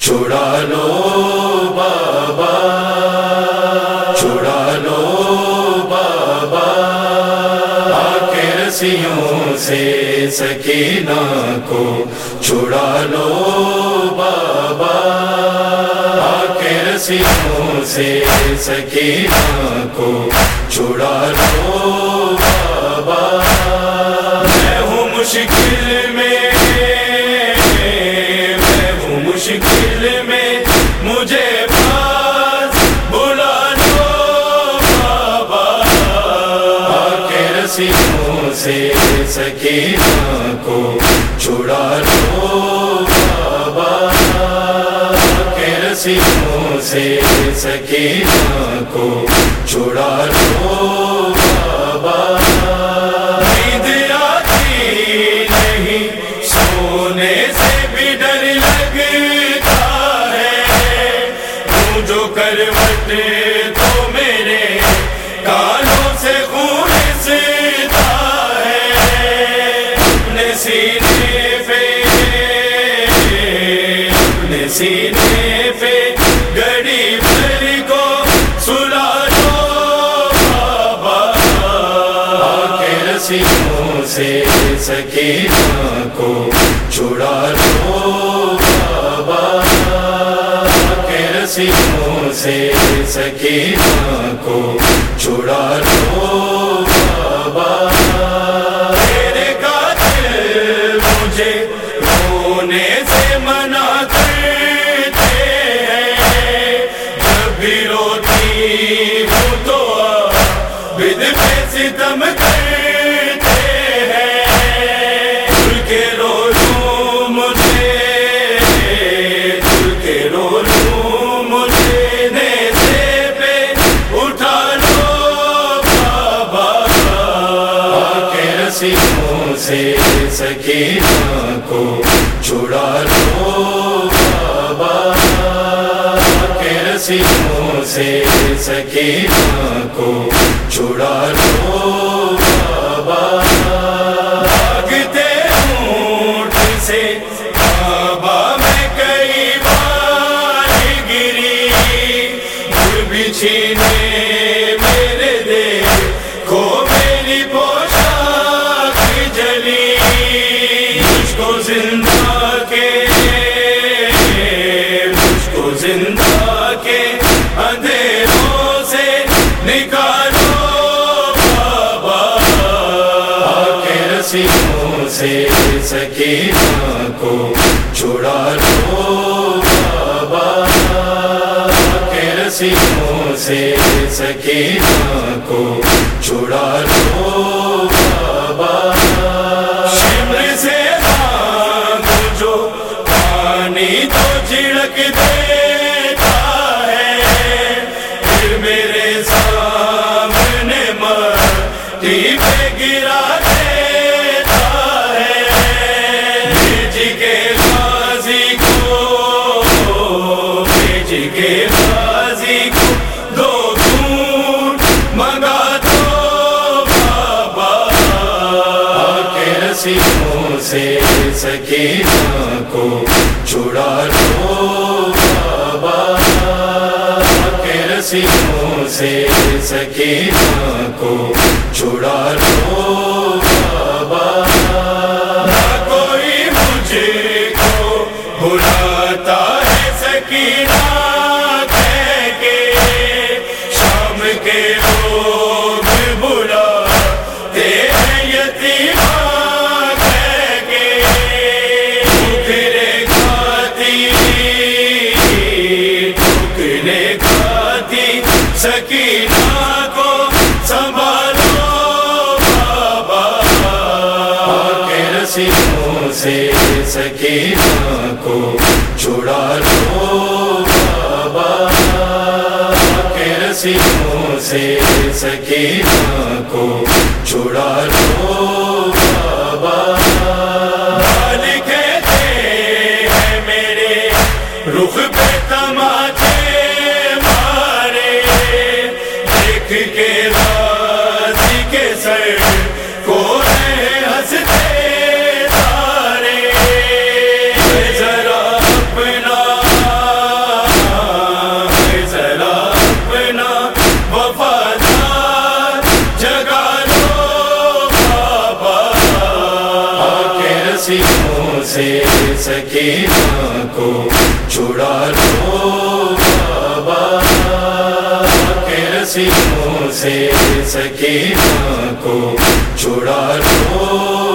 چھڑا لو بابا چھڑا لو بابا کے رسیوں سے سکینہ کو چھڑا لو بابا کے رسیوں سے سکینہ کو چھڑا لو بابا۔ میں ہوں مشکل میں آ سے سکینہ کو چھڑا لو بابا، کے رسیوں سے سکینہ کو چھڑا لو بابا۔ نیند آتی نہیں، سونے سے بھی ڈر لگتا ہے۔ جو کروٹ سینے پہ گڑی بھر کو سلا لو بابا۔ کے رسیوں سے سکینہ کو چھڑا لو بابا۔ کے رسیوں سے سکینہ کو چھڑا لو بابا۔ تیرے قاتل مجھے رونے سے منع ستم کرتے ہیں، دل کے رو مجھے، دل کے رو مجھے نیزے پہ اٹھا لو بابا۔ کے رسیوں سے سکینہ کو چھڑا لو بابا۔ کے رسیوں سے سکینہ کو چھڑا لو بابا۔ بھاگتے اونٹ سے بابا میں کئی بار گری۔ دل بچھینے میرے دیکھو میری پوشاک جلی۔ مجھ کو زندہ کے، مجھ کو زندہ کے۔ اندھیروں سے نکالو بابا۔ کے رسیوں سے سکینہ کو چھڑا لو بابا۔ کے رسیوں سے سکینہ کو چھڑا لو رسیوں سے سکینہ کو چھڑا لو بابا کے رسیوں سے سکینہ کو چھڑا آ سے سکینہ کو چھڑا لو بابا آ کے رسیوں سے سکینہ کو چھڑا لو بابا۔ لکھتے ہیں میرے، رخ پہ تماچے سے سکینہ کو چھڑا لو بابا کے رسیوں سے سکینہ کو چھڑا لو